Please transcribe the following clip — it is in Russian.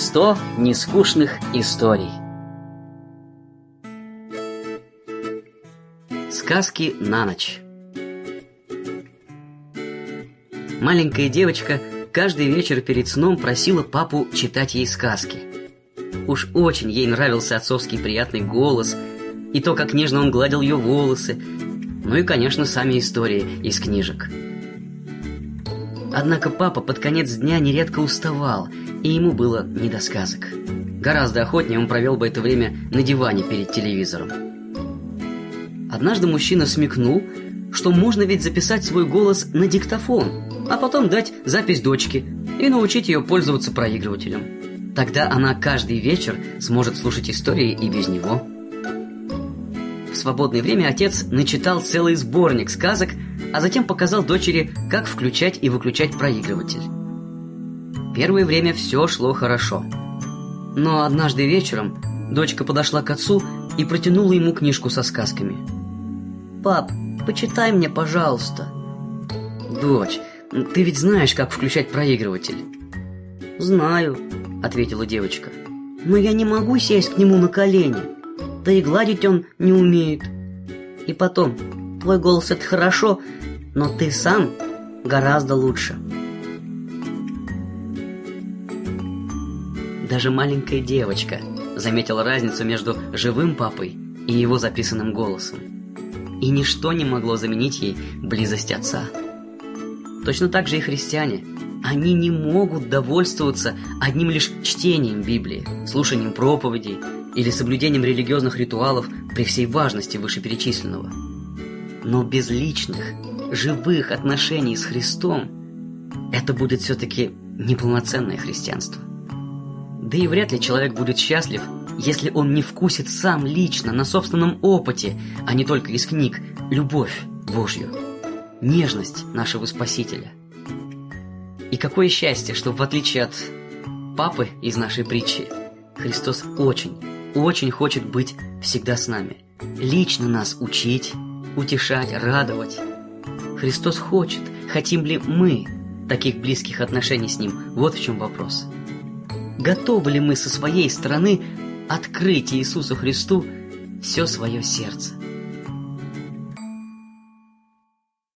Сто нескучных историй. Сказки на ночь. Маленькая девочка каждый вечер перед сном просила папу читать ей сказки. Уж очень ей нравился отцовский приятный голос и то, как нежно он гладил ее волосы, ну и, конечно, сами истории из книжек. Однако папа под конец дня нередко уставал, и ему было не до сказок. Гораздо охотнее он провел бы это время на диване перед телевизором. Однажды мужчина смекнул, что можно ведь записать свой голос на диктофон, а потом дать запись дочке и научить ее пользоваться проигрывателем. Тогда она каждый вечер сможет слушать истории и без него. В свободное время отец начитал целый сборник сказок, а затем показал дочери, как включать и выключать проигрыватель. Первое время все шло хорошо. Но однажды вечером дочка подошла к отцу и протянула ему книжку со сказками. «Пап, почитай мне, пожалуйста». «Дочь, ты ведь знаешь, как включать проигрыватель?» «Знаю», — ответила девочка. «Но я не могу сесть к нему на колени. Да и гладить он не умеет. И потом, твой голос — это хорошо, но ты сам гораздо лучше». Даже маленькая девочка заметила разницу между живым папой и его записанным голосом. И ничто не могло заменить ей близость отца. Точно так же и христиане. Они не могут довольствоваться одним лишь чтением Библии, слушанием проповедей или соблюдением религиозных ритуалов при всей важности вышеперечисленного. Но без личных, живых отношений с Христом это будет все-таки неполноценное христианство. Да и вряд ли человек будет счастлив, если он не вкусит сам лично, на собственном опыте, а не только из книг, любовь Божью, нежность нашего Спасителя. И какое счастье, что в отличие от папы из нашей притчи, Христос очень, очень хочет быть всегда с нами, лично нас учить, утешать, радовать. Христос хочет, хотим ли мы таких близких отношений с Ним, вот в чем вопрос – готовы ли мы со своей стороны открыть Иисусу Христу все свое сердце.